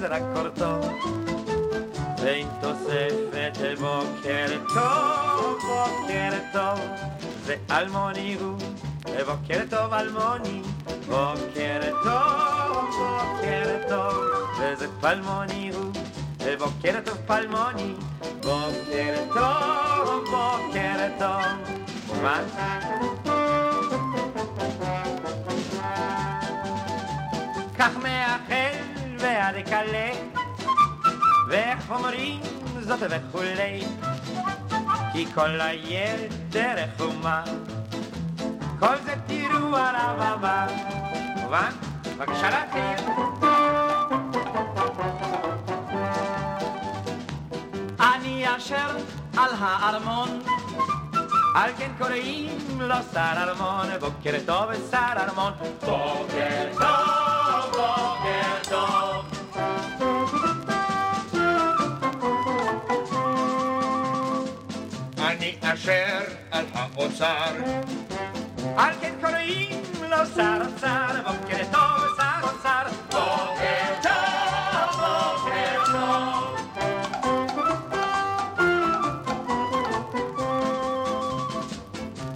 ברמז רק קורטו, ועם תוספת בוקר טוב, בוקר טוב, זה אלמוני הוא, בוקר טוב אלמוני, בוקר טוב, בוקר טוב, וזה פלמוני הוא, בוקר טוב פלמוני, בוקר טוב, בוקר טוב, מה? ואיך אומרים זאת וכולי, כי כל היתר רחומה, כל זה תראו על הבמה. מובן? בבקשה להתחיל. אני אשר על הארמון, על כן קוראים לו שר ארמון, בוקר טוב שר ארמון, בוקר טוב, על האוצר, על כן קוראים לו שר אוצר, בוקר טוב שר אוצר, בוקר טוב, בוקר טוב.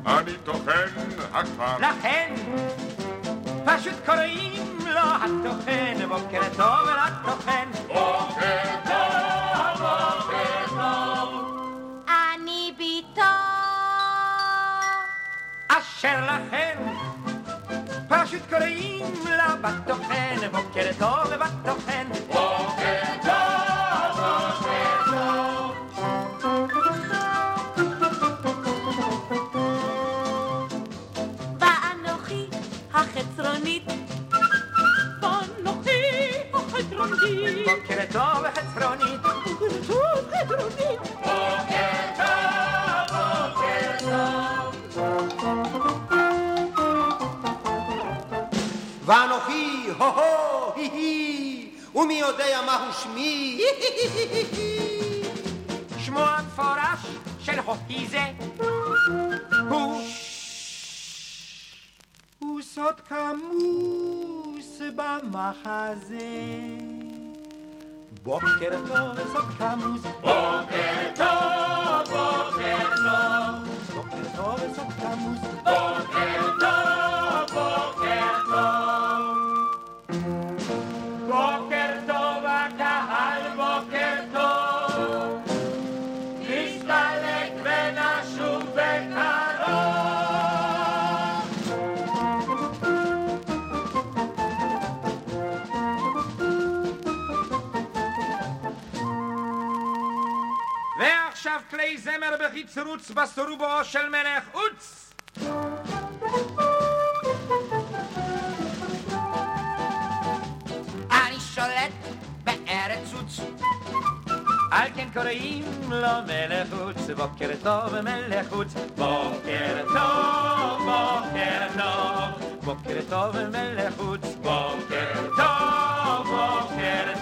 אני טוחן הכפר. לכן פשוט קוראים לו הטוחן, בוקר טוב לטוחן. אשר לכן פשוט קוראים לה בטוחן, בוקר טוב בטוחן. בוקר טוב, בוקר טוב. ואנוכי החצרונית. ואנוכי החצרונית. בוקר טוב חצרונית. ואנוכי, הו-הו, הי-הי, ומי יודע מהו שמי? שמו המפורש של הוקי זה. הוא הוא סוד כמוס במחזה. בוקר טוב סוד כמוס. בוקר טוב, בוקר טוב. בוקר טוב סוד כמוס. בוקר טוב, בוקר כלי זמר בחיצרוץ בסורובו של מלך עוץ אני שולט בארץ עוץ על כן קוראים לו מלך עוץ בוקר טוב מלך עוץ בוקר טוב בוקר טוב בוקר טוב מלך עוץ בוקר טוב בוקר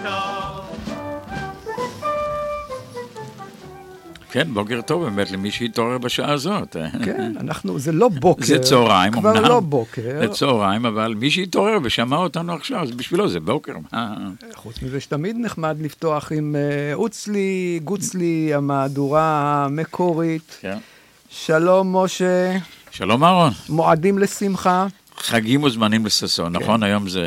כן, בוקר טוב באמת למי שהתעורר בשעה הזאת. כן, אנחנו, זה לא בוקר. זה צהריים, כבר אמנם. לא בוקר. זה צהריים, אבל מי שהתעורר ושמע אותנו עכשיו, בשבילו זה בוקר. חוץ מזה שתמיד נחמד לפתוח עם אה, אוצלי, גוצלי, המהדורה המקורית. כן. שלום, משה, שלום אהרון, מועדים לשמחה. חגים וזמנים לששון, כן. נכון? היום זה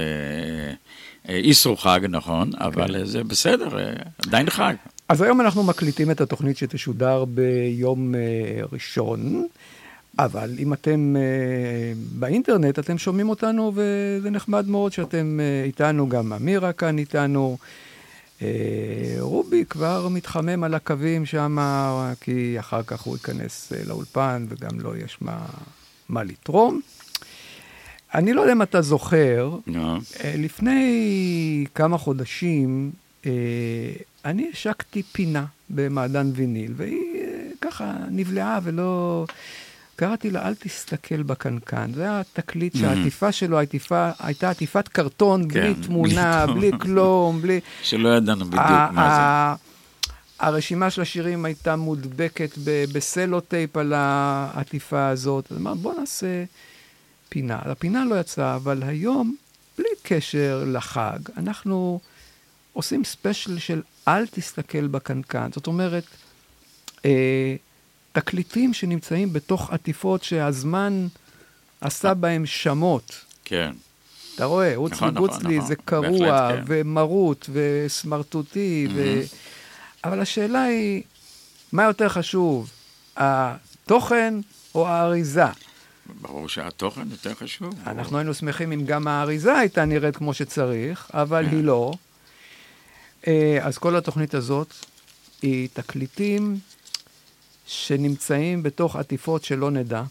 אה, איסרו חג, נכון, כן. אבל זה בסדר, אה, עדיין חג. אז היום אנחנו מקליטים את התוכנית שתשודר ביום אה, ראשון, אבל אם אתם אה, באינטרנט, אתם שומעים אותנו, וזה נחמד מאוד שאתם אה, איתנו, גם אמירה כאן איתנו. אה, רובי כבר מתחמם על הקווים שם, כי אחר כך הוא ייכנס אה, לאולפן וגם לו יש מה, מה לתרום. אני לא יודע אם אתה זוכר, נו, אה, לפני כמה חודשים, אה, אני השקתי פינה במעדן ויניל, והיא אה, ככה נבלעה ולא... קראתי לה, אל תסתכל בקנקן. זה היה תקליט שהעטיפה שלו העטיפה, הייתה עטיפת קרטון, כן, בלי תמונה. בלי כלום, בלי... שלא ידענו בדיוק מה זה. הרשימה של השירים הייתה מודבקת בסלוטייפ על העטיפה הזאת. אז אמרנו, בוא נעשה פינה. הפינה לא יצאה, אבל היום, בלי קשר לחג, אנחנו עושים ספיישל של אל תסתכל בקנקן. זאת אומרת, אה, תקליטים שנמצאים בתוך עטיפות שהזמן עשה בהם שמות. כן, אתה רואה, רוצלי נכון, נכון, גוצלי נכון. זה קרוע, כן. ומרוט, וסמרטוטי, ו... אבל השאלה היא, מה יותר חשוב, התוכן או האריזה? ברור שהתוכן יותר חשוב. אנחנו היינו שמחים אם גם האריזה הייתה נראית כמו שצריך, אבל כן. היא לא. אה, אז כל התוכנית הזאת היא תקליטים שנמצאים בתוך עטיפות שלא נדע,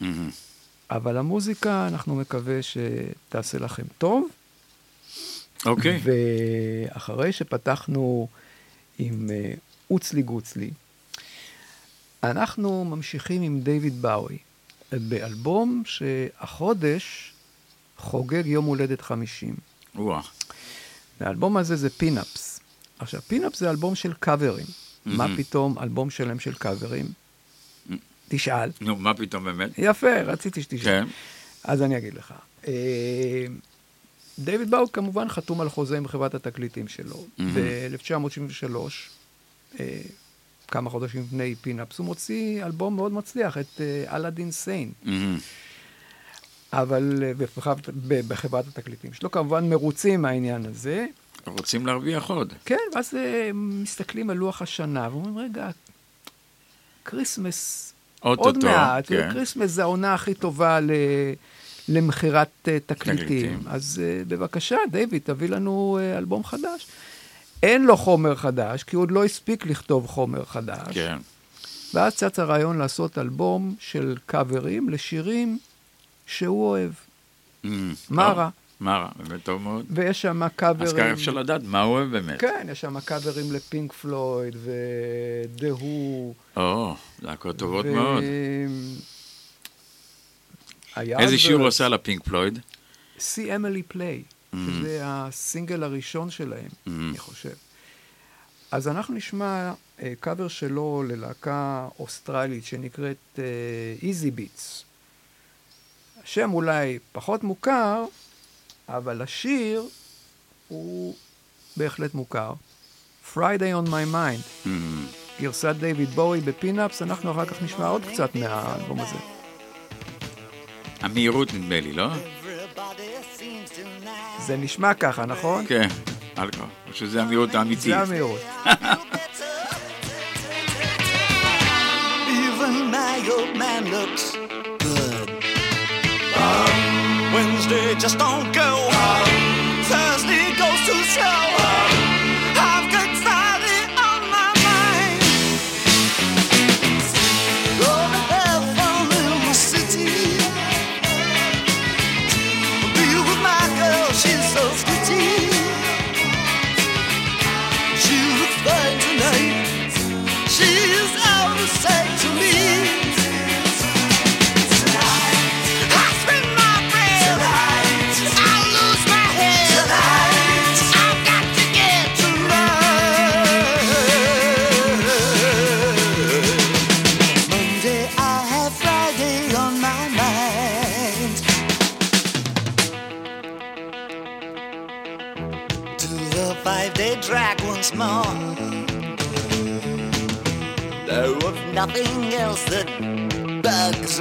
מהמם. אבל המוזיקה, אנחנו מקווה שתעשה לכם טוב. אוקיי, ואחרי שפתחנו עם אה, אוצלי גוצלי, אנחנו ממשיכים עם דיוויד בואי, באלבום שהחודש חוגג יום הולדת 50. וואה, והאלבום הזה זה Pin Ups. עכשיו, Pin Ups זה אלבום של קאברים. מה מהמם. פתאום אלבום שלם של קאברים? תשאל. נו, מה פתאום באמת? יפה, רציתי שתשאל. כן, אז אני אגיד לך. אה, דיוויד בואי כמובן חתום על חוזה עם חברת התקליטים שלו. ב-1973, אה, כמה חודשים לפני Pin Ups, הוא מוציא אלבום מאוד מצליח, את אה, Aladdin Sane. מהמם. אבל אה, בחברת, התקליטים שלו, כמובן מרוצים מהעניין הזה. רוצים להרוויח עוד. כן, ואז אה, מסתכלים על לוח השנה, ואומרים, רגע, כריסמס עוד אוטוטו, מעט, כן. וכריסמס זה העונה הכי טובה ל... למכירת אה, תקליטים. תקליטים. אז בבקשה, דיוויד, תביא לנו אלבום חדש. אין לו חומר חדש, כי הוא עוד לא הספיק לכתוב חומר חדש. כן, ואז צץ הרעיון לעשות אלבום של קאברים לשירים שהוא אוהב. מה רע? מה רע? באמת טוב מאוד. ויש שם אז קאברים... ככה אפשר לדעת מה הוא אוהב באמת. כן, יש שם קאברים לפינק פלויד ודה הו. או, להקות טובות מאוד. איזה שיר הוא עשה לפינק פלויד? See Emily Play, שזה הסינגל הראשון שלהם, אני חושב. אז אנחנו נשמע אה, קאבר שלו ללהקה אוסטרלית שנקראת אה, Easybeats. השם אולי פחות מוכר, אבל השיר הוא בהחלט מוכר. Friday on my mind, מהמם. גרסת דיוויד בואי ב Pin Ups, אנחנו אחר כך נשמע עוד קצת מהאלבום הזה. המהירות נדמה לי, לא? זה נשמע ככה, נכון? כן, אלכוהול. או שזה המהירות האמיתית. זה המהירות. just don't go.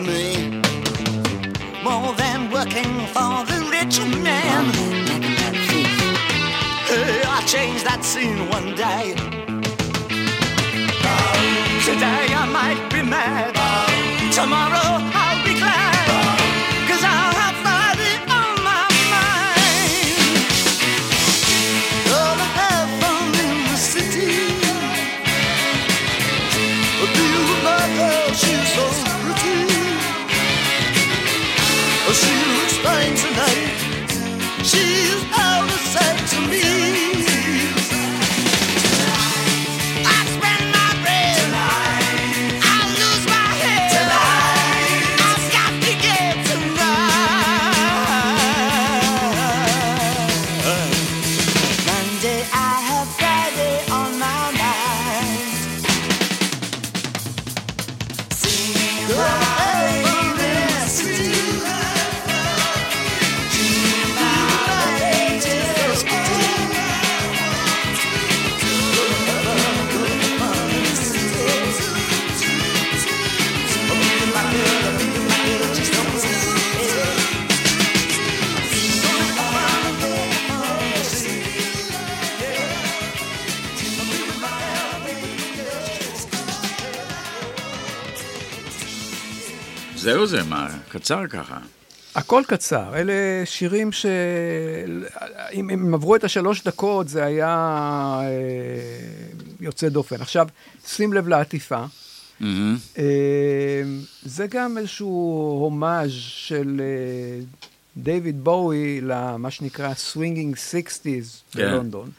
Me more than working for the rich man. Hey, I changed that scene one day. Today I might be mad. Tomorrow She's out of sight to me. קצר ככה. הכל קצר, אלה שירים ש... אם הם עברו את השלוש דקות, זה היה אה, יוצא דופן. עכשיו, שים לב לעטיפה. מהמם. אה, זה גם איזשהו הומאז' של אה, דיוויד בואי למה שנקרא Swinging Sixties כן. בלונדון.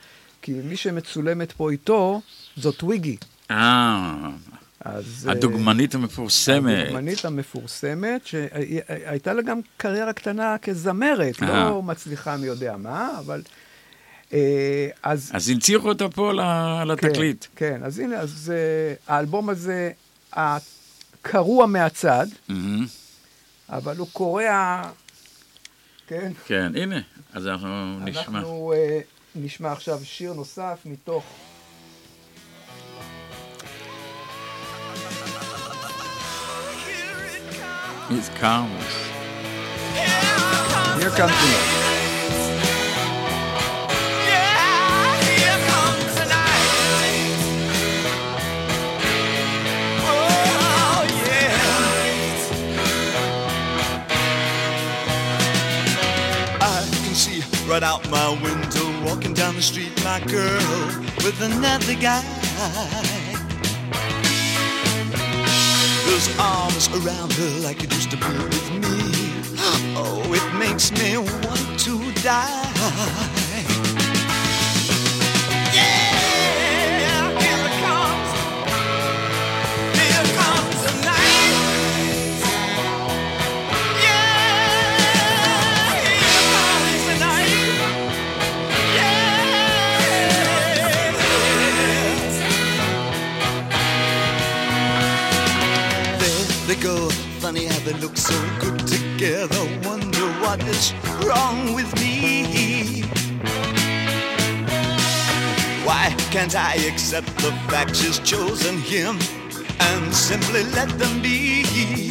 כי מי שמצולמת פה איתו, זאת טוויגי. אה, אז... אה, הדוגמנית המפורסמת. הדוגמנית המפורסמת, שהייתה לה גם קריירה קטנה כזמרת, אה. לא מצליחה מי יודע מה, אבל... אה, אז... אז הנציחו אותה פה ל- לתקליט. כן, כן, אז הנה, אז אה, האלבום הזה, הקרוע מהצד, מהמם. אבל הוא קורע, כן? כן, הנה, אז אנחנו נשמע. אנחנו נשמע עכשיו שיר נוסף מתוך... It comes. Yeah, yeah, here comes the night. I can see right out my window, walking down the street, my girl with another guy. Those arms around her like it used to be with me. Oh, it makes me want to die. Funny how they look so good together. Wonder what is wrong with me. Why can't I accept the fact she's chosen him and simply let them be?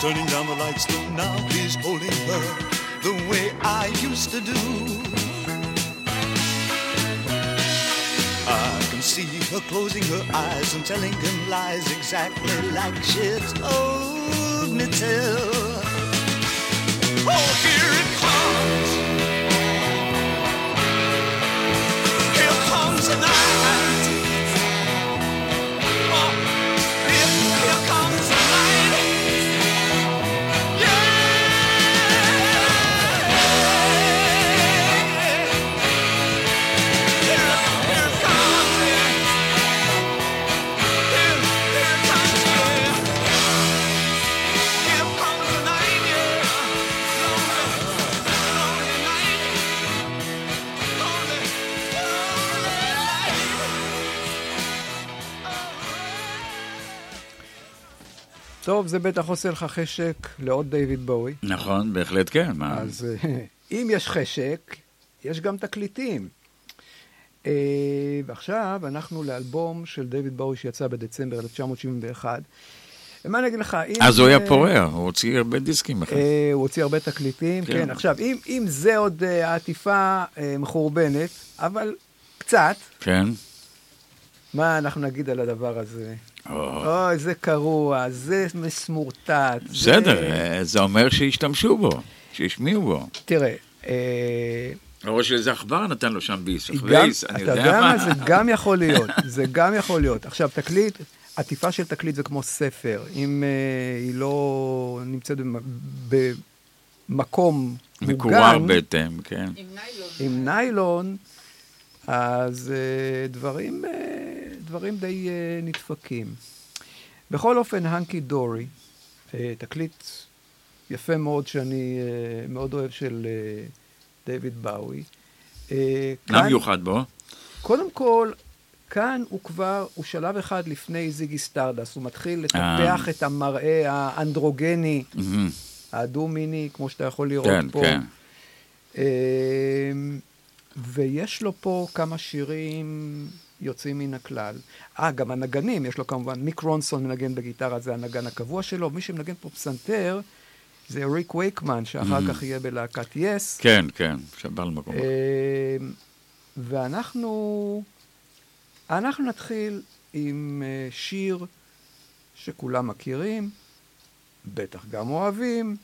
Turning down the lights now. He's holding her the way I used to do. I can see her closing her eyes and telling him lies exactly like she told me to. Oh, here it טוב, זה בטח עושה לך חשק לעוד דיוויד בואי. נכון, בהחלט כן. מה? אז אה, אם יש חשק, יש גם תקליטים. אה, ועכשיו אנחנו לאלבום של דיוויד בואי שיצא בדצמבר 1971. ומה אני אגיד לך, אם... אז הוא היה אה, פורע, הוא הוציא הרבה דיסקים. אה, הוא הוציא הרבה תקליטים, כן. כן. עכשיו, אם, אם זה עוד עטיפה אה, מחורבנת, אבל קצת, כן. מה אנחנו נגיד על הדבר הזה? או, אוי, זה קרוע, זה מסמורטט. בסדר, זה... אה, זה אומר שהשתמשו בו, שהשמיעו בו. תראה, אה, או שאיזה עכבר נתן לו שם ביס, שכבייס, אני אתה יודע מה. זה גם יכול להיות, זה גם יכול להיות. עכשיו, תקליט, עטיפה של תקליט זה כמו ספר. אם uh, היא לא נמצאת במ- במקום מקורר מוגן, בהתאם, כן. עם ניילון, אז אה, דברים, אה, דברים די אה, נדפקים. בכל אופן, Hunky Dory, אה, תקליט יפה מאוד שאני אה, מאוד אוהב של אה, דיוויד בואי. אה, מה מיוחד בו? קודם כל, כאן הוא כבר, הוא שלב אחד לפני זיגי סטארדסט, הוא מתחיל לטפח את המראה האנדרוגני, מהמם. הדו-מיני, כמו שאתה יכול לראות כן, פה. כן. אמ, ויש לו פה כמה שירים יוצאים מן הכלל. אה, גם הנגנים, יש לו כמובן, מיק רונסון מנגן בגיטרה, זה הנגן הקבוע שלו, מי שמנגן פה פסנתר זה ריק וייקמן, שאחר כך יהיה בלהקת יס. כן, כן, שבר למקום. אמ, ואנחנו אנחנו נתחיל עם אה, שיר שכולם מכירים, בטח גם אוהבים,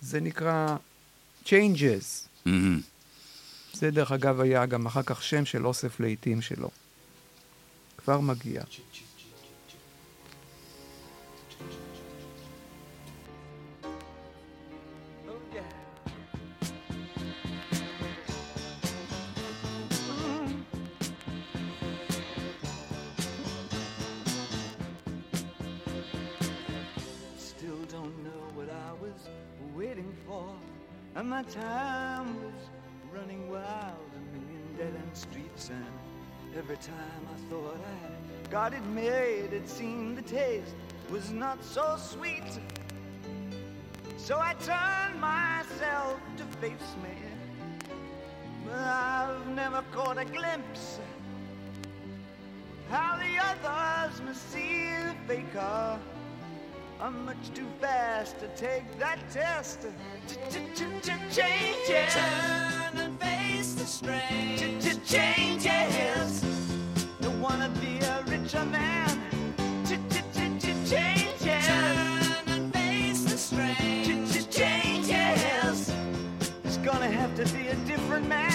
זה נקרא Changes. מהמם. זה דרך אגב היה גם אחר כך שם של אוסף להיטים שלו. For. Magia Okay Still don't know what I was waiting for and my time was running wild, a million dead end streets. And every time I thought I got it made, it seemed the taste was not so sweet. So I turned myself to face me. But I've never caught a glimpse how the others must see the faker. I'm much too fast to take that test. Changes. Turn and face the strain. Changes. Don't wanna be a richer man. Changes. Turn and face the strain. Changes. It's gonna have to be a different man.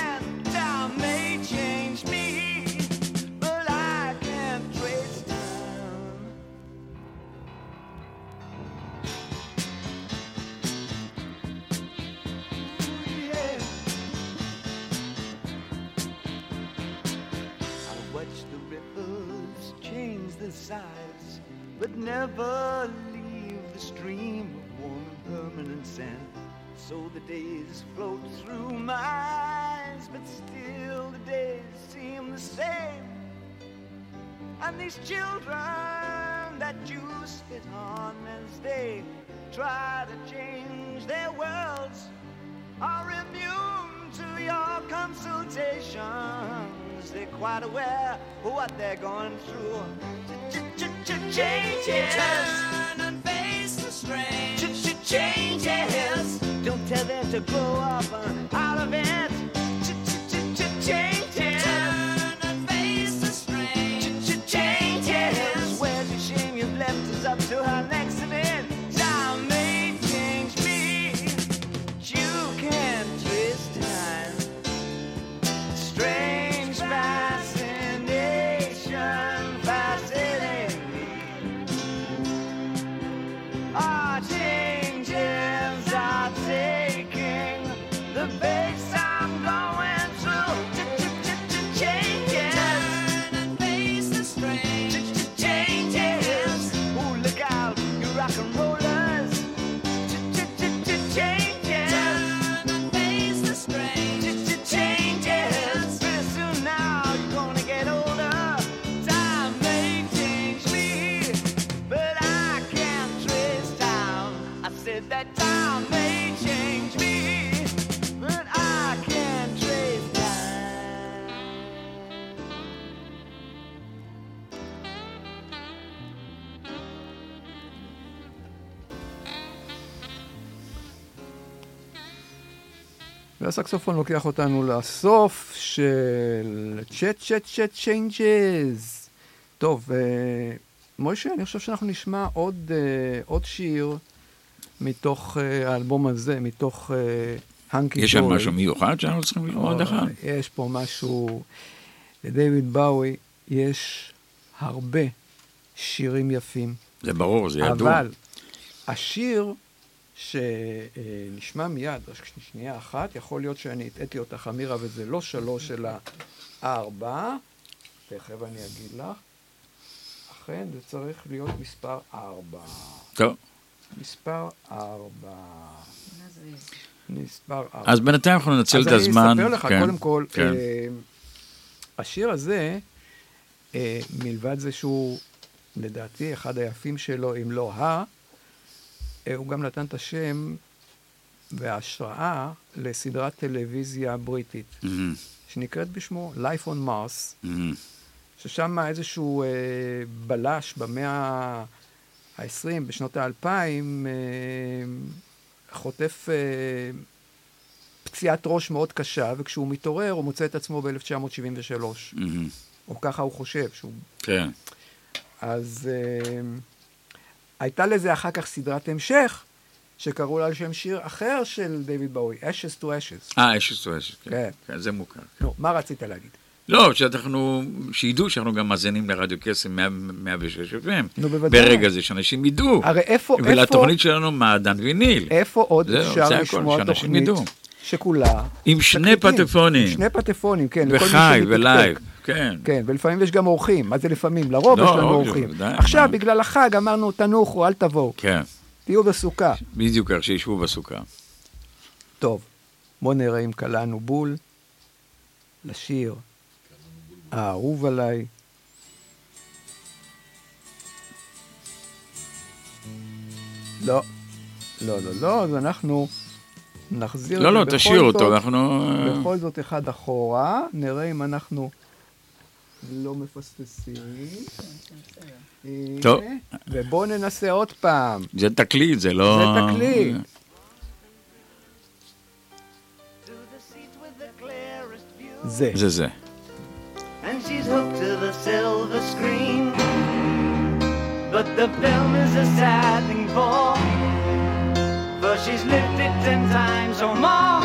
Never leave the stream of warm and permanent sand. So the days float through my eyes, but still the days seem the same. And these children that you spit on as they try to change their worlds are immune to your consultations. They're quite aware of what they're going through. Changes. Turn and face the strange. Changes. Don't tell them to grow up uh, out of it. והסקסופון לוקח אותנו לסוף של צ'אט צ'אט צ'אט צ'יינג'ז. טוב, אה, מוישה, אני חושב שאנחנו נשמע עוד, אה, עוד שיר מתוך אה, האלבום הזה, מתוך הנקי יש שם משהו מיוחד שאנחנו צריכים ללמוד אחד? יש פה משהו... לדייוויד באוי יש הרבה שירים יפים. זה ברור, זה ידוע. אבל השיר שנשמע מיד, רק שנייה אחת, יכול להיות שאני הטעיתי אותך, אמירה, וזה לא שלוש, אלא ארבע. תכף אני אגיד לך. אכן, זה צריך להיות מספר ארבע. טוב. מספר ארבע. מספר ארבע. אז בינתיים אנחנו ננצל את הזמן. אז אני אספר לך, כן, קודם כל, כן. אה, השיר הזה, אה, מלבד זה שהוא, לדעתי, אחד היפים שלו, אם לא ה... אה, הוא גם נתן את השם וההשראה לסדרת טלוויזיה בריטית, Mhm, שנקראת בשמו Life on Mars, mhm. ששם איזשהו אה, בלש במאה ה-20, בשנות האלפיים, אה, חוטף אה, פציעת ראש מאוד קשה, וכשהוא מתעורר הוא מוצא את עצמו ב-1973, מהמם. או ככה הוא חושב, שהוא כן. אז אה, הייתה לזה אחר כך סדרת המשך, שקראו לה על שם שיר אחר של דיוויד באוי, Ashes to Ashes. אה, אשת או אשת, כן. כן. כן, זה מוכר. נו, מה רצית להגיד? לא, שאנחנו, שידעו שאנחנו גם מאזינים לרדיו קסם 100 106 FM. נו, בוודאי. ברגע זה, שאנשים ידעו. הרי איפה, איפה, ולתוכנית שלנו מעדן ויניל. איפה עוד אפשר זה לשמוע תוכנית ידעו. שכולה עם שני תקליטים, פטפונים. עם שני פטפונים, כן. וחי. ולייב. כן. כן, ולפעמים יש גם אורחים. מה זה לפעמים? לרוב לא, יש לנו אוקיי, אורחים. בוודאי, עכשיו, מה? בגלל החג, אמרנו, תנוחו, אל תבואו. כן. תהיו בסוכה. בדיוק איך שישבו בסוכה. טוב, בואו נראה אם קלענו בול לשיר האהוב עליי. לא, לא, לא, לא, אז אנחנו נחזיר לא, לא, תשאיר אותו, אנחנו... בכל זאת אחד אחורה, נראה אם אנחנו לא מפספסים. טוב. ובואו ננסה עוד פעם. זה תקליט, זה לא... זה תקליט. זה. זה זה. and she's hooked to the silver screen. But the film is a sad thing for, for she's lived it ten times or more.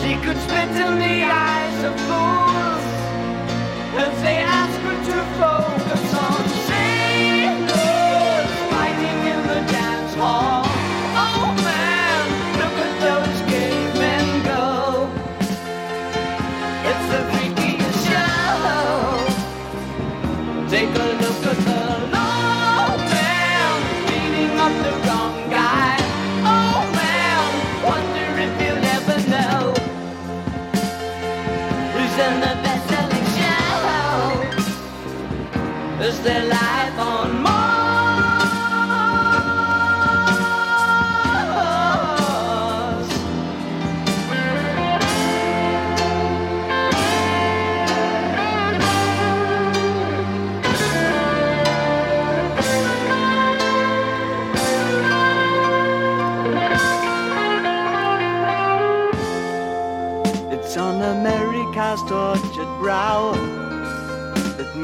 She could spit in the eyes of fools Cause say I de la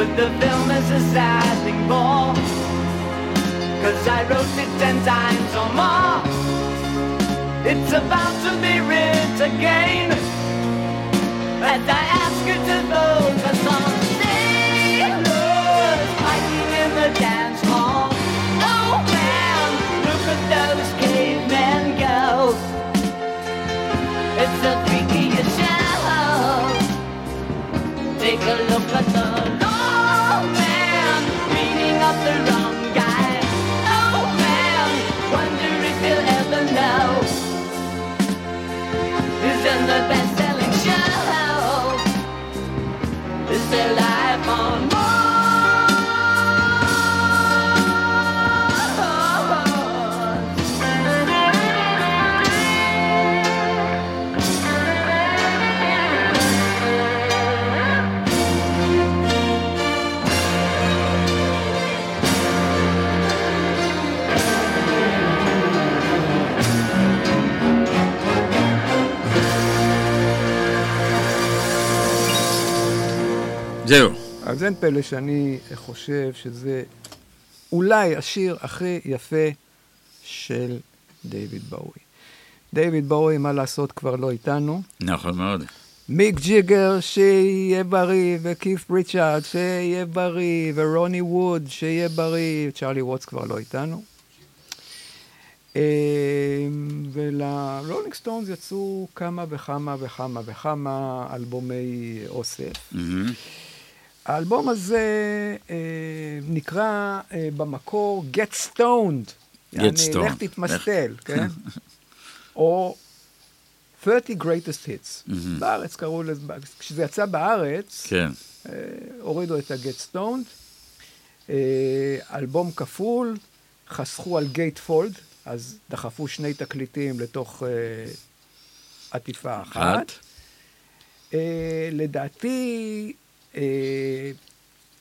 But the film is a sad thing more. Cause I wrote it ten times or more. It's about to be writ again. As I אין פלא שאני חושב שזה אולי השיר הכי יפה של דיוויד בואי. דיוויד בואי, מה לעשות, כבר לא איתנו. נכון מאוד. מיק ג'יגר, שיהיה בריא, וקית' ריצ'ארד, שיהיה בריא, ורוני ווד, שיהיה בריא, צ'ארלי ווטס כבר לא איתנו. אה, ולרולינג סטונס יצאו כמה וכמה וכמה וכמה אלבומי אוסף. מהמם. האלבום הזה אה, נקרא אה, במקור Get Stoned. יעני, Stoned. לך תתמסטל, כן? או 30 Greatest Hits. בארץ קראו לזה, כשזה יצא בארץ, כן. אה, הורידו את ה-Get Stoned. אה, אלבום כפול, חסכו על גייט פולד, אז דחפו שני תקליטים לתוך אה, עטיפה אחת. אה, לדעתי,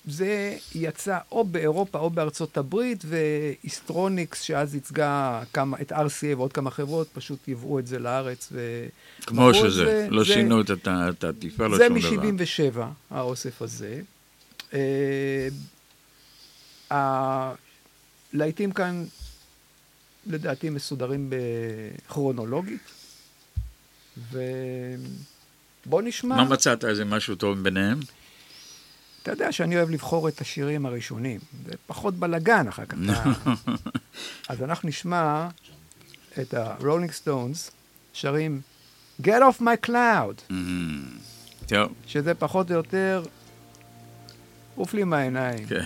זה יצא או באירופה או בארצות הברית, והיסטרוניקס, שאז ייצגה כמה, את RCA ועוד כמה חברות, פשוט ייבאו את זה לארץ. ו... כמו שזה, זה. לא זה- שינו את העטיפה, לא זה שום דבר. מ-77, האוסף הזה. אה, הלהיטים כאן, לדעתי, מסודרים בכרונולוגית. ובוא נשמע. מה מצאת? איזה משהו טוב ביניהם? אתה יודע שאני אוהב לבחור את השירים הראשונים. זה פחות בלאגן אחר כך. אז אנחנו נשמע את הרולינג סטונס שרים Get off my cloud. טוב, שזה פחות או יותר עוף לי מהעיניים. כן.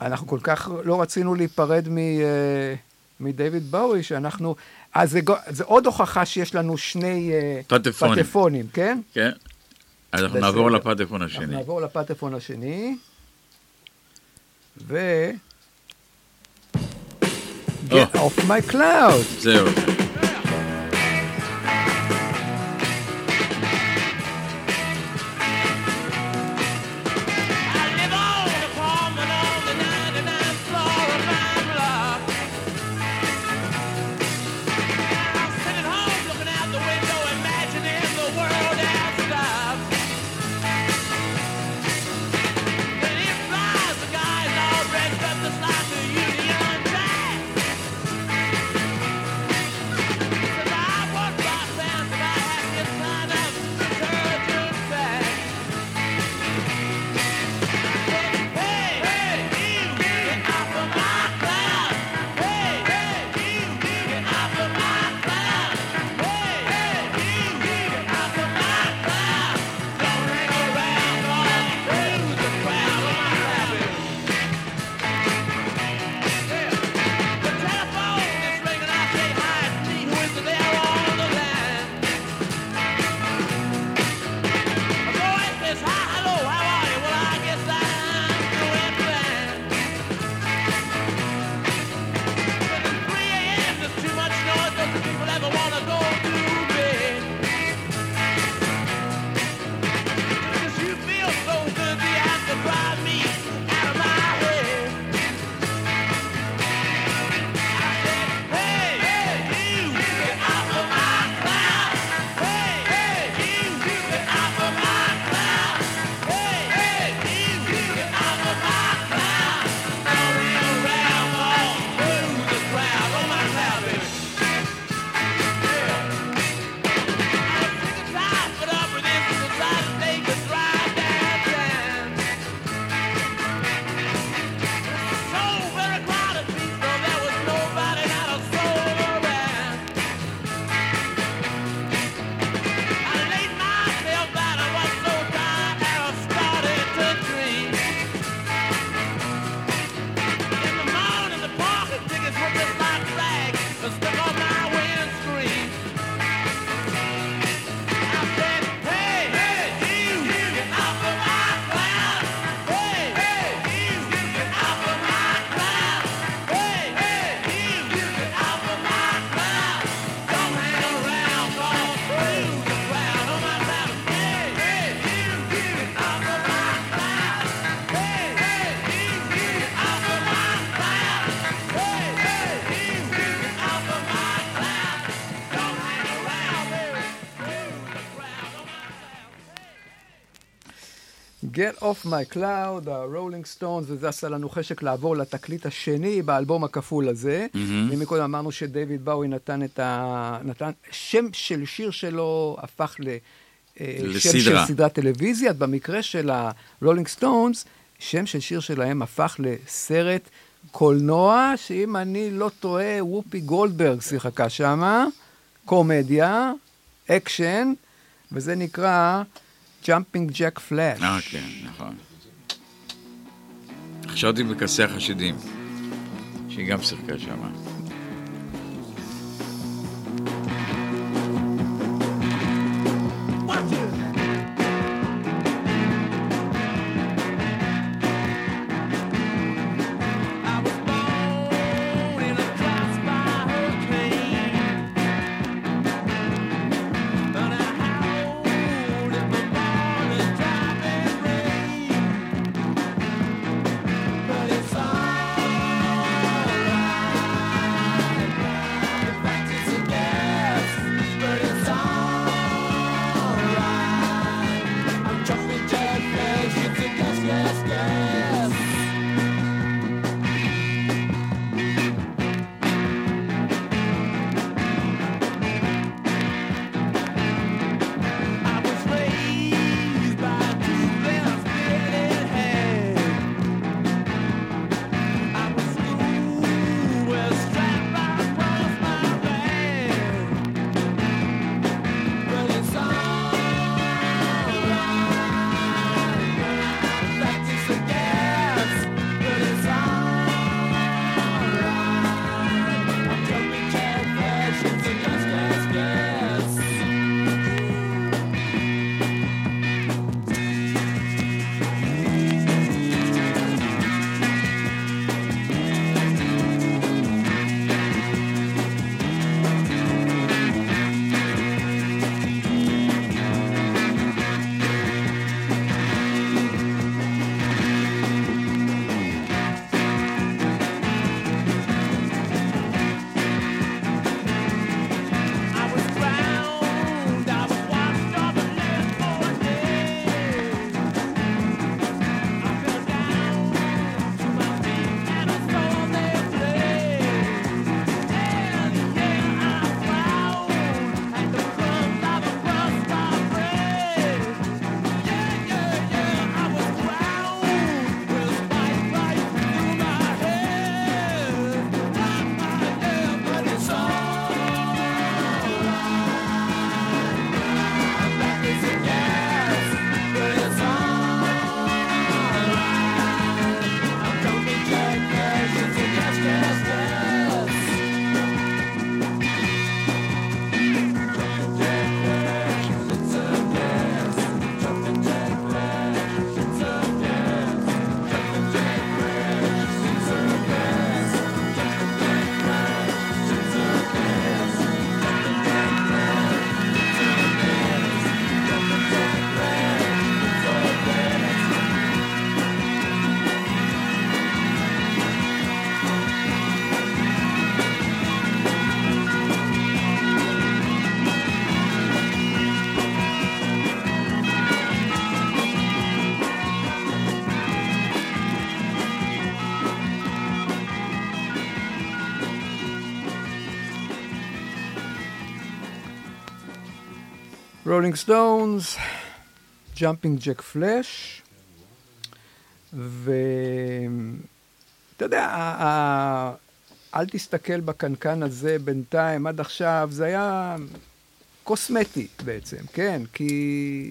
אנחנו כל כך לא רצינו להיפרד אה, מדייוויד באוי, שאנחנו... אז זה, זה עוד הוכחה שיש לנו שני אה, פטפונים. פטפונים, כן? כן. אז אנחנו. נעבור לפטפון אנחנו השני. נעבור לפטפון השני, ו... Get או. off my cloud. זהו. Get Off My Cloud, ה-Rolling Stones, וזה עשה לנו חשק לעבור לתקליט השני באלבום הכפול הזה. מהמם. ומקודם אמרנו שדייוויד בואי נתן את ה... נתן... שם של שיר שלו הפך ל... אה, שם של לסדרה. סדרת טלוויזיה. במקרה של הרולינג סטונס, שם של שיר שלהם הפך לסרט קולנוע, שאם אני לא טועה, וופי גולדברג שיחקה שמה, קומדיה, אקשן, וזה נקרא Jumping Jack Flash. אה, כן, נכון. חשבתי בכסח השדים, שהיא גם שיחקה שם. רולינג סטונס, Jumping Jack Flash, ואתה יודע, ה- אל תסתכל בקנקן הזה בינתיים, עד עכשיו, זה היה קוסמטי בעצם, כן? כי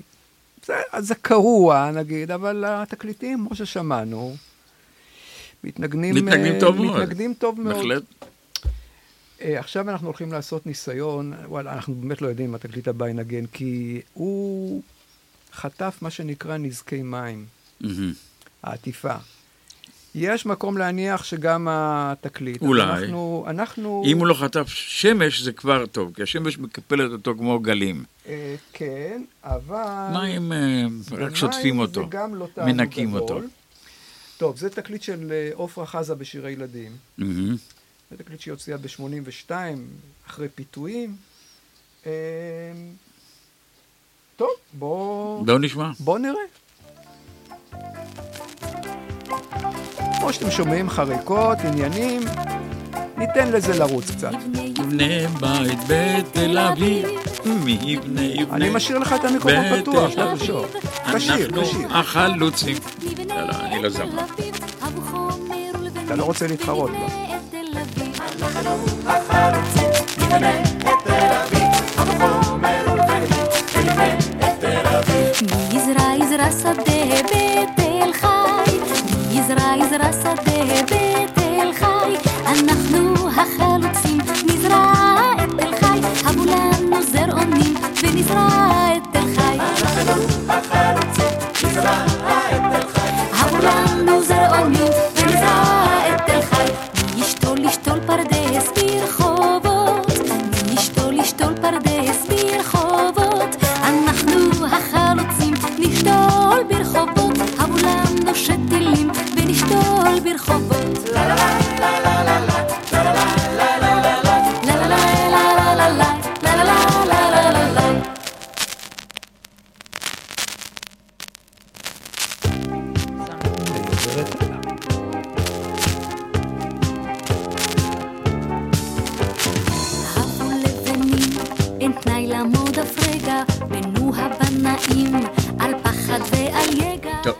זה, זה קרוע, נגיד, אבל התקליטים, כמו ששמענו, מתנגנים... מתנגנים אה, טוב מאוד. מתנגנים טוב מאוד. בהחלט. אה, עכשיו אנחנו הולכים לעשות ניסיון, וואלה, אנחנו באמת לא יודעים אם התקליט הבא ינגן, כי הוא חטף מה שנקרא נזקי מים. העטיפה. יש מקום להניח שגם התקליט. אולי. אנחנו, אנחנו... אם הוא לא חטף שמש זה כבר טוב, כי השמש מקפלת אותו כמו גלים. אה, כן, אבל... מים אה, רק שוטפים אותו, לא מנקים גדול. אותו. טוב, זה תקליט של אה, עופרה חזה בשירי ילדים. מהמם. זה תקליט שהיא הוציאה ב-82, אחרי פיתויים. אה, טוב, בוא... בואו נשמע. בוא נראה. כמו שאתם שומעים, חריקות, עניינים, ניתן לזה לרוץ קצת. יבנה בית בתל אביב, מי יבנה יבנה. אני משאיר לך את המיקרופון פתוח, שלב אביב. ראשון. תשאיר, אנחנו תשאיר. החלוצים. לא, לא, אני לא זמר. אתה לא רוצה להתחרות בה. מי יזרע יזרע שדה בתל חי, מי יזרע יזרע שדה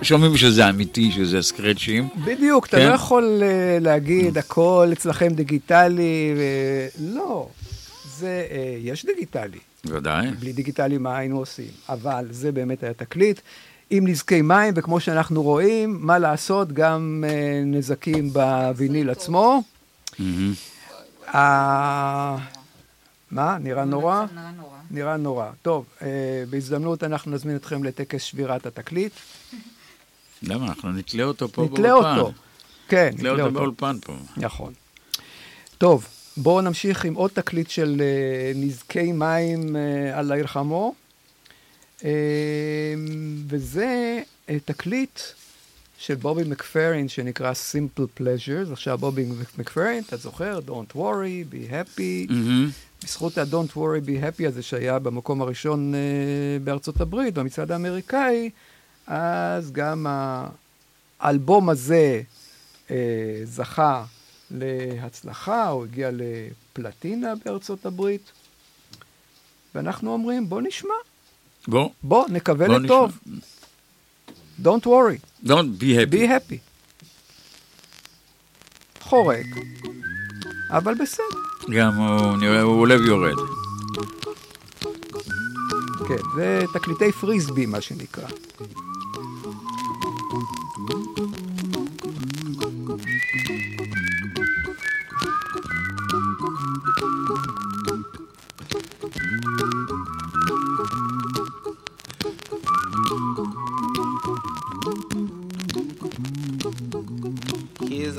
שומעים שזה אמיתי, שזה סקרצ'ים. בדיוק, אתה כן. לא יכול אה, להגיד הכל אצלכם דיגיטלי, ו- לא. זה, אה, יש דיגיטלי. ודאי. בלי דיגיטלי מה היינו עושים? אבל זה באמת היה תקליט. עם נזקי מים, וכמו שאנחנו רואים, מה לעשות, גם אה, נזקים בוויניל עצמו. אה, מה? נראה נורא? נראה נורא. טוב, אה, בהזדמנות אנחנו נזמין אתכם לטקס שבירת התקליט. למה? אנחנו נתלה אותו פה באולפן. נתלה אותו. כן, נתלה אותו באולפן פה. נכון. טוב, בואו נמשיך עם עוד תקליט של אה, נזקי מים אה, על העיר חמו. אה, וזה תקליט של בובי מקפרין שנקרא Simple Pleasures. עכשיו בובי מקפרין, אתה זוכר? Don't worry, be happy. מהמם. בזכות ה-Don't worry, be happy הזה שהיה במקום הראשון אה, בארצות הברית, במצעד האמריקאי, אז גם האלבום הזה אה, זכה להצלחה, הוא הגיע לפלטינה בארצות הברית, ואנחנו אומרים, בוא נשמע, בוא. בוא נקווה בוא לטוב. Don't worry, Don't be happy. be happy. חורק, אבל בסדר. גם הוא נראה, הוא עולה ויורד. כן, זה תקליטי פריסבי, מה שנקרא.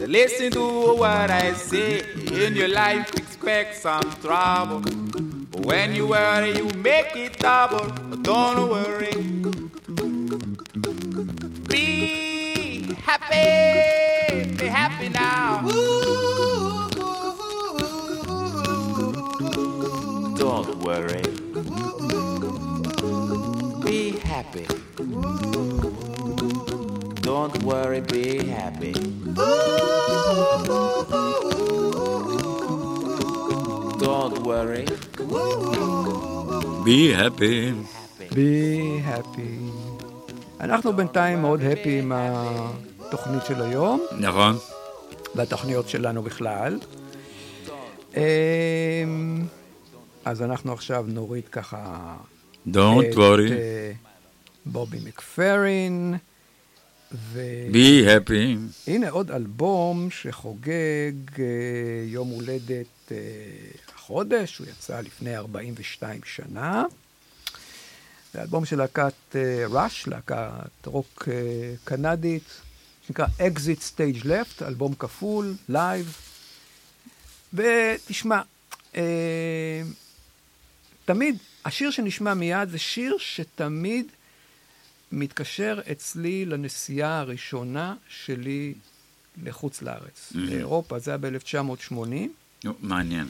Listen to what I say. In your life, expect some trouble. But when you worry, you make it double. But don't worry. Be happy. Be happy now. Don't worry. Be happy. Don't worry, be happy. Don't worry. be happy. be happy. אנחנו בינתיים מאוד הפי עם התוכנית של היום, נכון. והתוכניות שלנו בכלל. אמ, אז אנחנו עכשיו נוריד ככה... Don't את, worry. אה, בובי מקפרין, ו... be happy. הנה עוד אלבום שחוגג אה, יום הולדת אה, החודש, הוא יצא לפני 42 שנה. זה אלבום של להקת ראש, להקת רוק אה, קנדית, שנקרא Exit Stage Left, אלבום כפול, לייב. ותשמע, אה, תמיד, השיר שנשמע מיד זה שיר שתמיד מתקשר אצלי לנסיעה הראשונה שלי לחוץ לארץ, Mhm. לאירופה, זה היה ב-1980. נו, מעניין.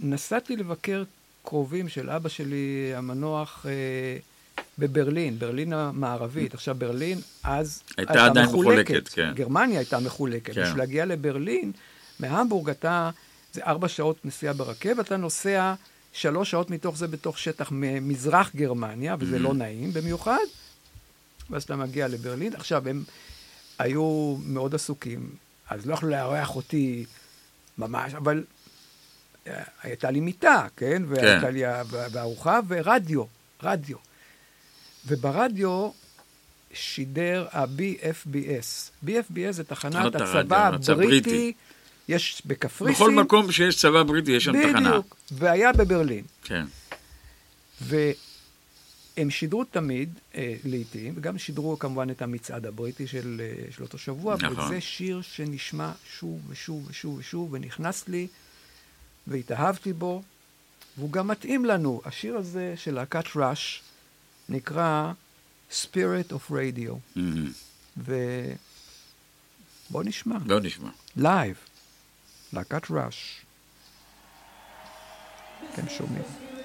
ונסעתי לבקר קרובים של אבא שלי המנוח אה, בברלין, ברלין המערבית. עכשיו, ברלין אז הייתה עדיין מחולקת, כן. גרמניה הייתה מחולקת. כן. בשביל להגיע לברלין, מהמבורג אתה, זה ארבע שעות נסיעה ברכבת, אתה נוסע שלוש שעות מתוך זה בתוך שטח מזרח גרמניה, וזה Mhm. לא נעים במיוחד. ואז אתה מגיע לברלין. עכשיו, הם היו מאוד עסוקים, אז לא יכלו לארח אותי ממש, אבל אה, הייתה לי מיטה, כן? והייתה לי ה- והארוחה ורדיו, רדיו. וברדיו שידר ה-BFBS. BFBS זה תחנת הצבא הבריטי. יש בקפריסין. בכל מקום שיש צבא בריטי יש שם תחנה. בדיוק. והיה בברלין. כן. והם שידרו תמיד, אה, לעיתים, וגם שידרו כמובן את המצעד הבריטי של, אה, של אותו שבוע, נכון. וזה שיר שנשמע שוב ושוב ושוב ושוב, ונכנס לי, והתאהבתי בו, והוא גם מתאים לנו. השיר הזה של להקת ראש נקרא Spirit of Radio, Mhm. ובוא נשמע. בוא נשמע. לייב, להקת ראש. אתם שומעים. Thank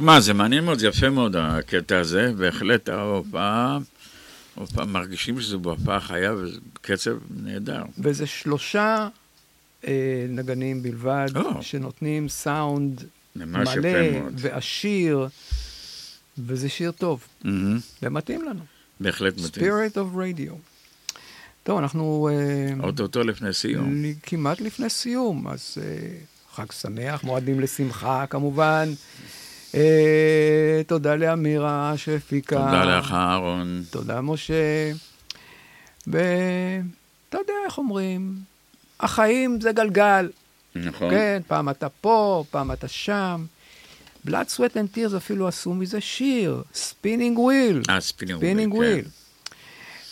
תשמע, זה מעניין מאוד, זה יפה מאוד הקטע הזה, בהחלט ההופעה, הופעה, מרגישים שזו בהופעה חיה וקצב נהדר. וזה שלושה אה, נגנים בלבד, או. שנותנים סאונד מלא. ועשיר, וזה שיר טוב, מהמם. ומתאים לנו. בהחלט מתאים. Spirit of Radio. טוב, אנחנו אה, אוטוטו לפני סיום. כמעט לפני סיום, אז אה, חג שמח, מועדים לשמחה כמובן. אה, תודה לאמירה שהפיקה. תודה לך, אהרון. תודה, משה. ואתה יודע איך אומרים, החיים זה גלגל. נכון. כן, פעם אתה פה, פעם אתה שם. Blood, Sweat and Tears אפילו עשו מזה שיר, Spinning Wheel. אה, Spinning Wheel.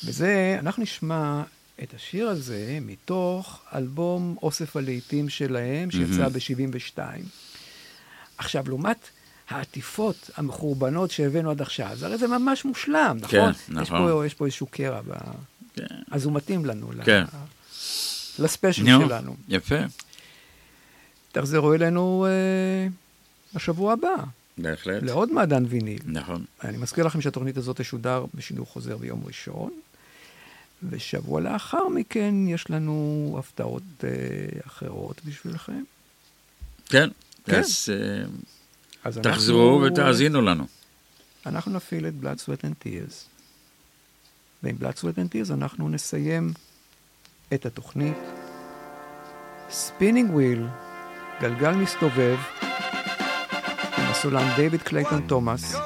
וזה, אנחנו נשמע את השיר הזה מתוך אלבום אוסף הלהיטים שלהם, שיצא מהמם. ב-72. עכשיו, לעומת העטיפות המחורבנות שהבאנו עד עכשיו, זה הרי זה ממש מושלם, נכון? כן, יש נכון. פה, יש פה איזשהו קרע, ב... כן. אז הוא מתאים לנו, כן. ל... לספיישל נו, שלנו. יפה, תחזרו אלינו אה, בשבוע הבא, בהחלט. לעוד מעדן ויניל. נכון. אני מזכיר לכם שהתוכנית הזאת תשודר בשידור חוזר ביום ראשון, ושבוע לאחר מכן יש לנו הפתעות אה, אחרות בשבילכם. כן, כן. אז אה, תחזרו אנחנו- ותאזינו לנו. אנחנו נפעיל את Blood, Sweat and Tears. ועם Blood, Sweat and Tears אנחנו נסיים את התוכנית. Spinning Wheel, גלגל מסתובב, עם הסולן דיוויד קלייטון תומאס.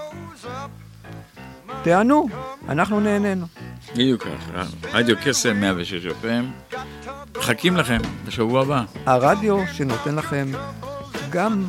תענו, אנחנו נהנינו. בדיוק ככה. רדיו קסם 106 FM. מחכים לכם בשבוע הבא. הרדיו שנותן לכם גם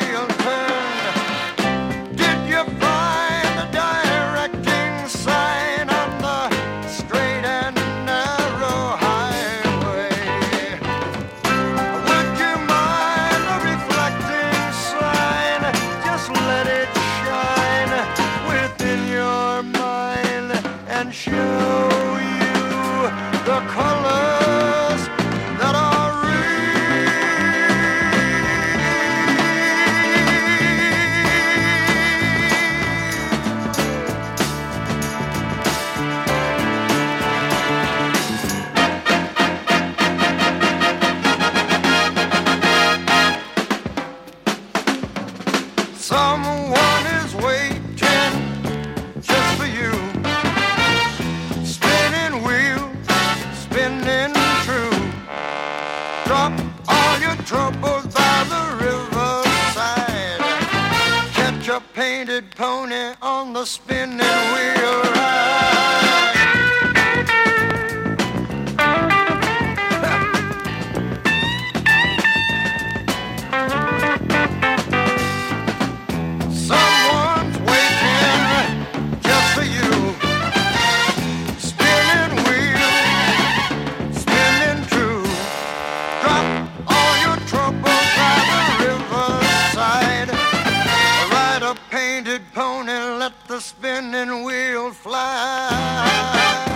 spinning wheel fly.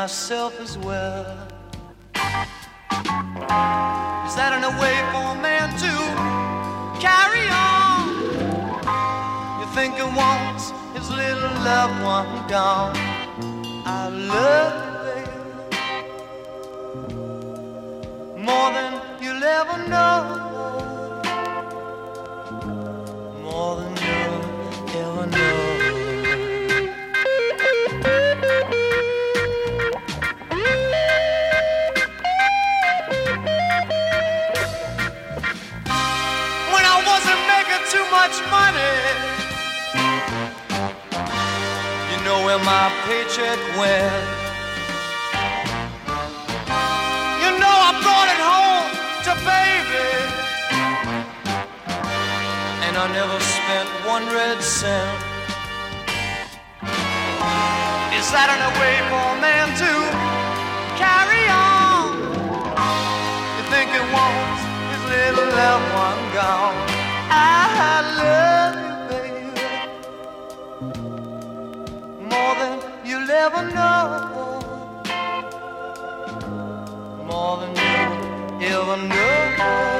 Myself as well. Is that in a way for a man to carry on? You think he wants his little loved one gone? I love you, more than you'll ever know, paycheck went. You know I brought it home to baby, and I never spent one red cent. Is that an way for a man to carry on? You think he wants his little loved one gone? I love you'll ever know, more than you'll ever know.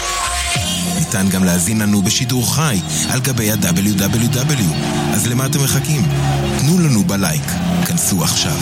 ניתן גם להאזין לנו בשידור חי על גבי ה-WW. אז למה אתם מחכים? תנו לנו בלייק. כנסו עכשיו.